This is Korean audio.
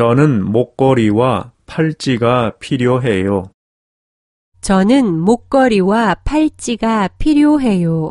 저는 목걸이와 팔찌가 필요해요. 저는 목걸이와 팔찌가 필요해요.